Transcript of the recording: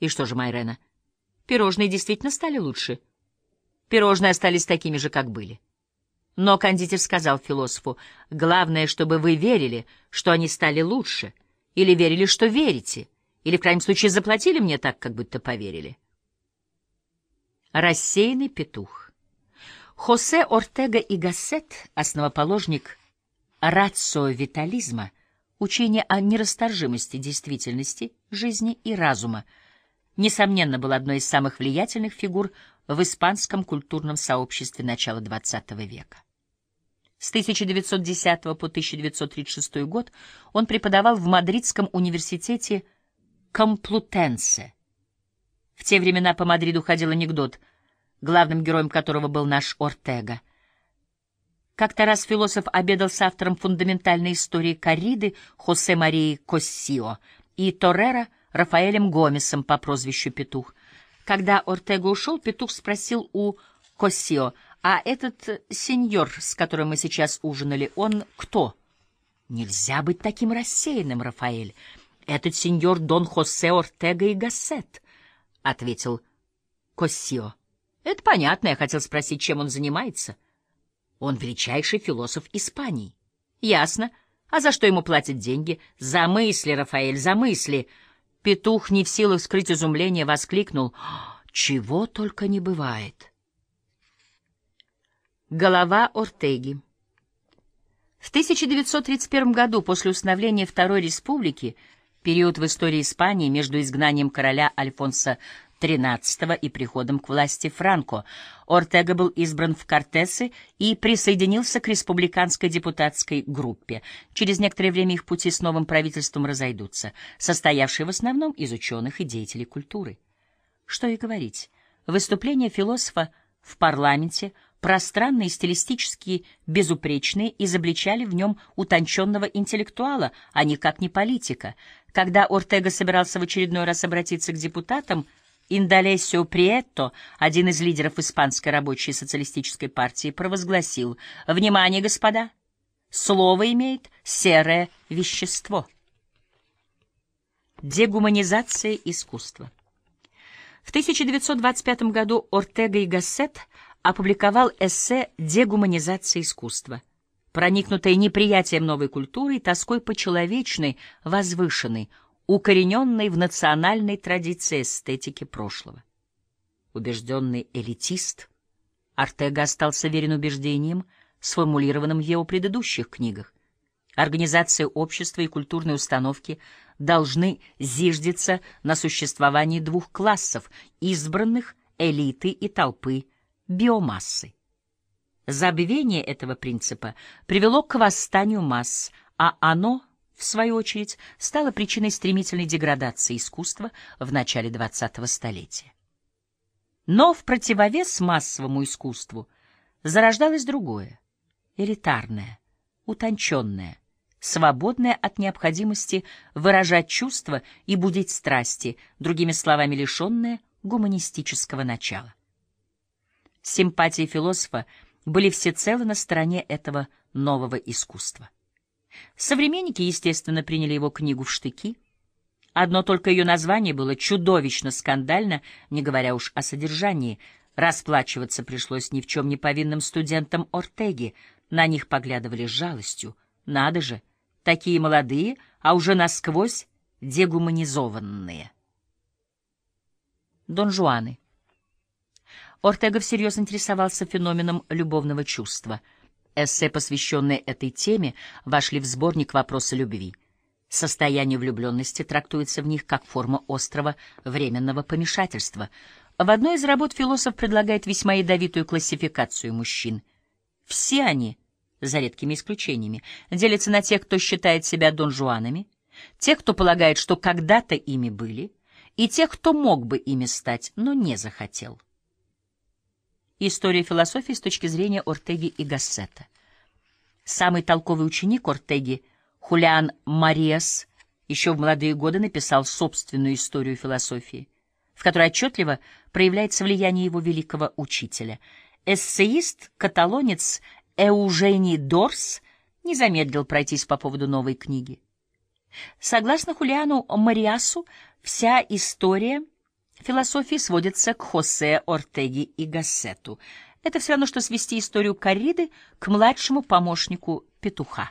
И что же, Майрена, пирожные действительно стали лучше? Пирожные остались такими же, как были. Но кондитер сказал философу, главное, чтобы вы верили, что они стали лучше, или верили, что верите, или, в крайнем случае, заплатили мне так, как будто поверили. Рассеянный петух. Хосе Ортега и Гассет, основоположник рацио-витализма, учение о нерасторжимости действительности, жизни и разума, несомненно, был одной из самых влиятельных фигур в испанском культурном сообществе начала XX века. С 1910 по 1936 год он преподавал в Мадридском университете Комплутенсе. В те времена по Мадриду ходил анекдот, главным героем которого был наш Ортега. Как-то раз философ обедал с автором фундаментальной истории корриды Хосе Марии Коссио и Торрера Рафаэлем Гомесом по прозвищу Петух. Когда Ортега ушел, Петух спросил у Коссио — а этот сеньор, с которым мы сейчас ужинали, он кто? Нельзя быть таким рассеянным, Рафаэль. Этот сеньор Дон Хосе Ортега и Гассет, — ответил Коссио. Это понятно, я хотел спросить, чем он занимается. Он величайший философ Испании. Ясно. А за что ему платят деньги? За мысли, Рафаэль, за мысли. Петух, не в силах скрыть изумление, воскликнул. Чего только не бывает. Голова Ортеги. В 1931 году, после установления Второй Республики, период в истории Испании между изгнанием короля Альфонса XIII и приходом к власти Франко, Ортега был избран в Кортесы и присоединился к республиканской депутатской группе. Через некоторое время их пути с новым правительством разойдутся, состоявшие в основном из ученых и деятелей культуры. Что и говорить, выступление философа в парламенте – пространные стилистически безупречные, изобличали в нем утонченного интеллектуала, а никак не политика. Когда Ортега собирался в очередной раз обратиться к депутатам, Индалесио Приетто, один из лидеров Испанской рабочей социалистической партии, провозгласил «Внимание, господа! Слово имеет серое вещество». Дегуманизация искусства. В 1925 году Ортега и Гассет опубликовал эссе «Дегуманизация искусства», проникнутое неприятием новой культуры и тоской по человечной, возвышенной, укорененной в национальной традиции эстетики прошлого. Убежденный элитист, Артега остался верен убеждениям, сформулированным в его предыдущих книгах. Организация общества и культурные установки должны зиждиться на существовании двух классов — избранных, элиты и толпы — биомассы. Забвение этого принципа привело к восстанию масс, а оно, в свою очередь, стало причиной стремительной деградации искусства в начале XX столетия. Но в противовес массовому искусству зарождалось другое, элитарное, утонченное, свободное от необходимости выражать чувства и будить страсти, другими словами, лишенное гуманистического начала. Симпатии философа были всецело на стороне этого нового искусства. Современники, естественно, приняли его книгу в штыки. Одно только ее название было чудовищно скандально, не говоря уж о содержании. Расплачиваться пришлось ни в чем не повинным студентам Ортеги. На них поглядывали с жалостью. Надо же, такие молодые, а уже насквозь дегуманизованные. Дон Жуаны. Ортега всерьез интересовался феноменом любовного чувства. Эссе, посвященные этой теме, вошли в сборник «Вопросы любви». Состояние влюбленности трактуется в них как форма острого временного помешательства. В одной из работ философ предлагает весьма ядовитую классификацию мужчин. Все они, за редкими исключениями, делятся на тех, кто считает себя донжуанами, тех, кто полагает, что когда-то ими были, и тех, кто мог бы ими стать, но не захотел. История философии с точки зрения Ортеги и Гассета. Самый толковый ученик Ортеги, Хулиан Мариас, еще в молодые годы написал собственную историю философии, в которой отчетливо проявляется влияние его великого учителя. Эссеист, каталонец Эужений Дорс не замедлил пройтись по поводу новой книги. Согласно Хулиану Мариасу, вся история — философии сводится к Хосе Ортеге и Гассету. Это все равно, что свести историю корриды к младшему помощнику петуха.